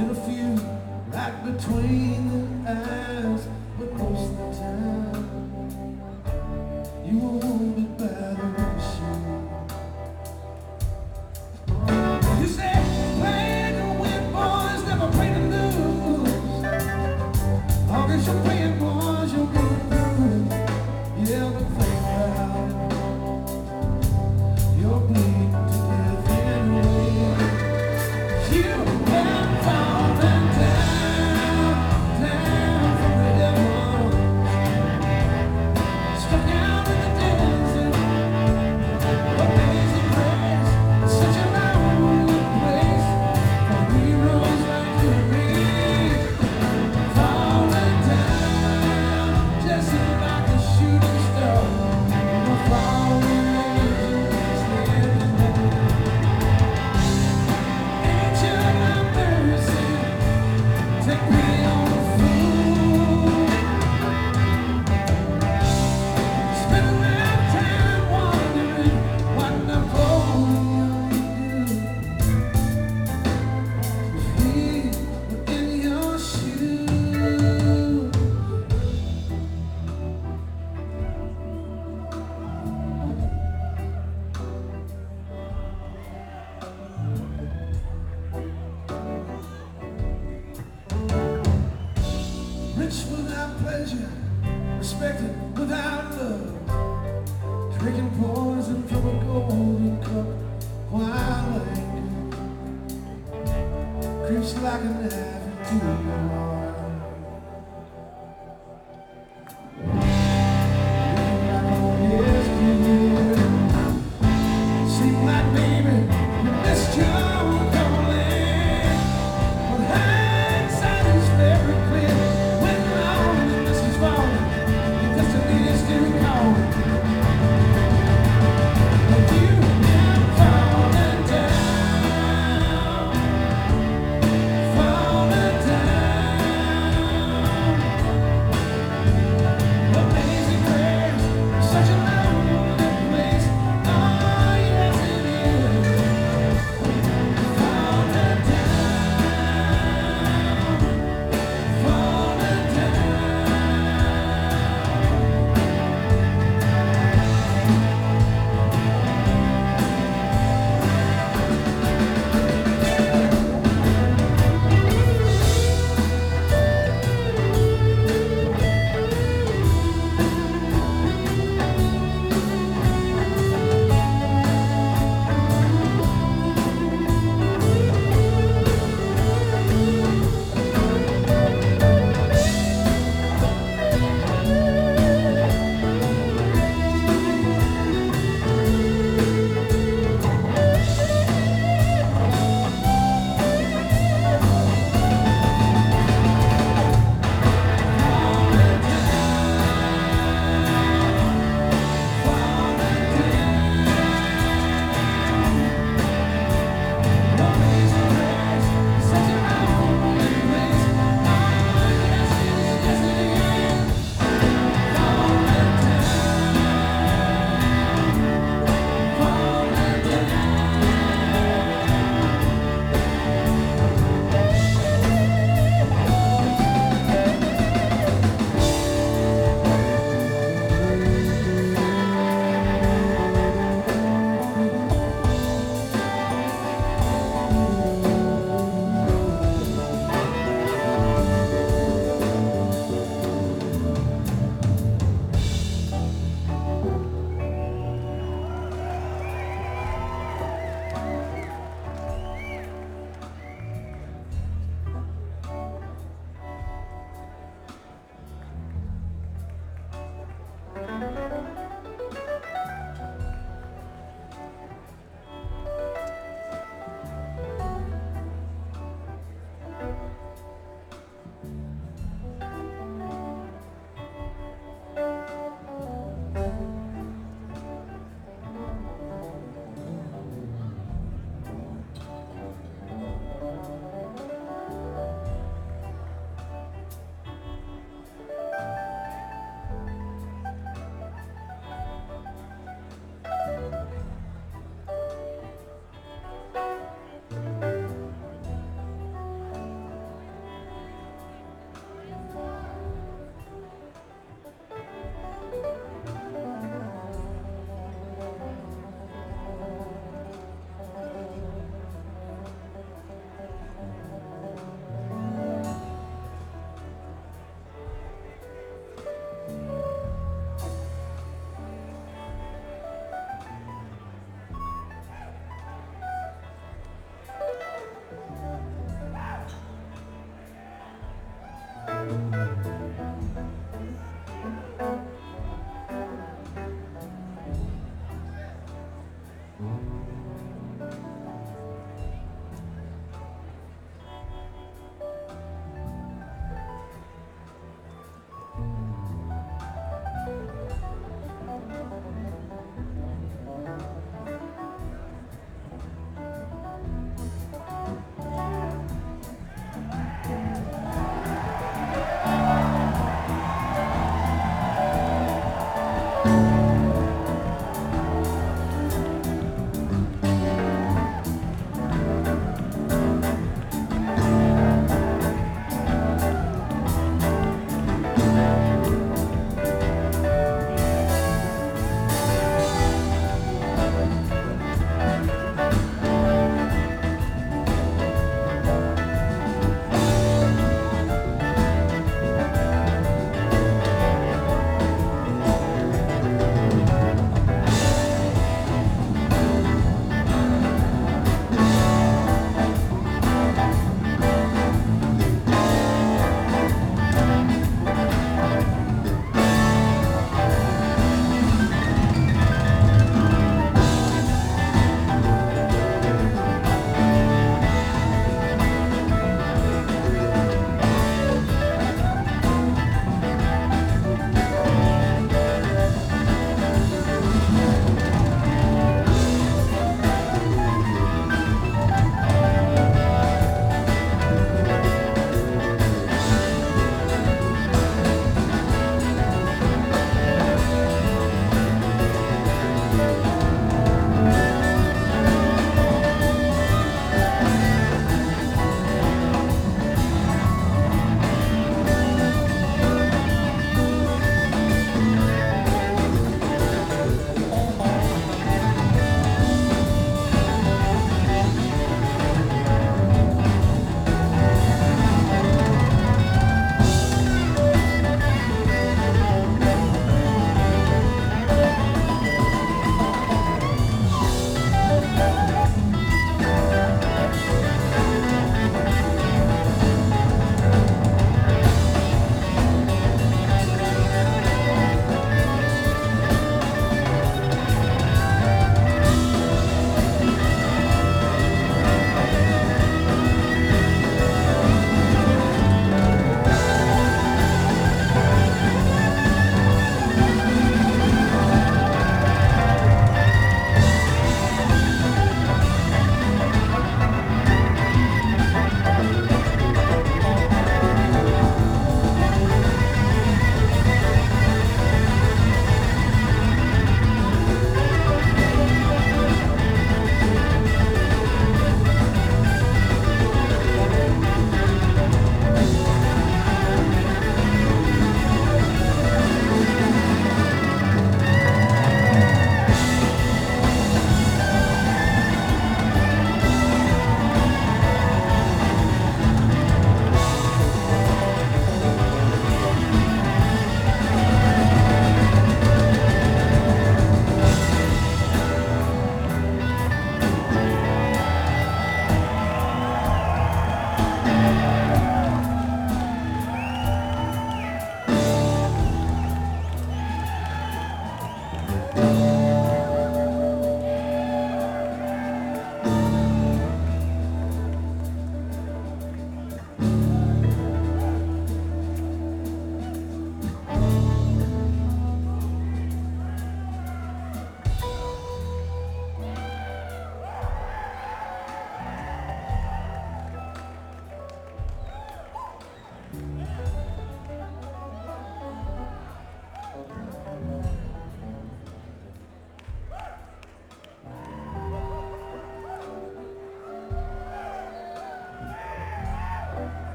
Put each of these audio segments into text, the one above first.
and a few right between the eyes, but most of the time you won't be by the ocean. Selfish without pleasure, respected without love. Drinking poison from a golden cup while anger creeps like a knife into your heart. Seem like baby, you missed your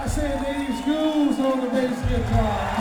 I said Dave Schools on the bass guitar.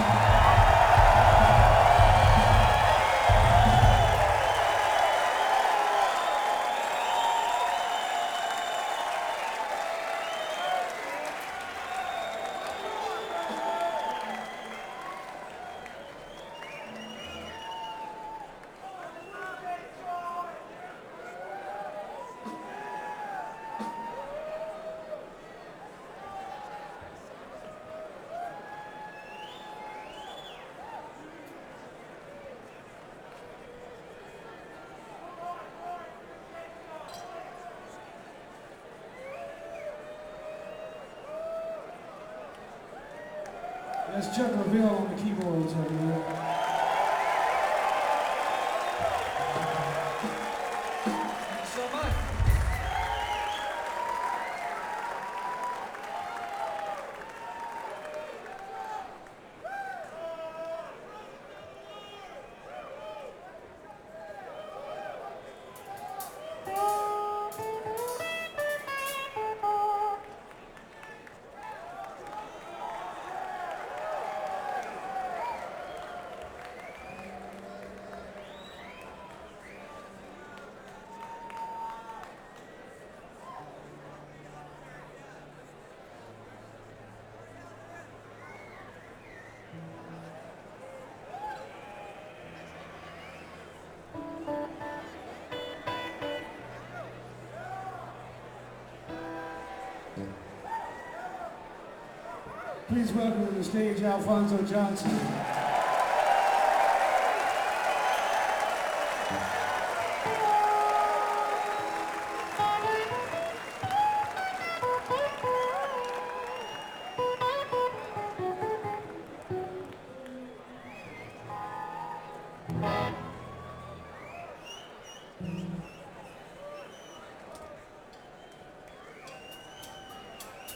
That's Chuck Leavell on the keyboards right here. Please welcome to the stage Alphonso Johnson.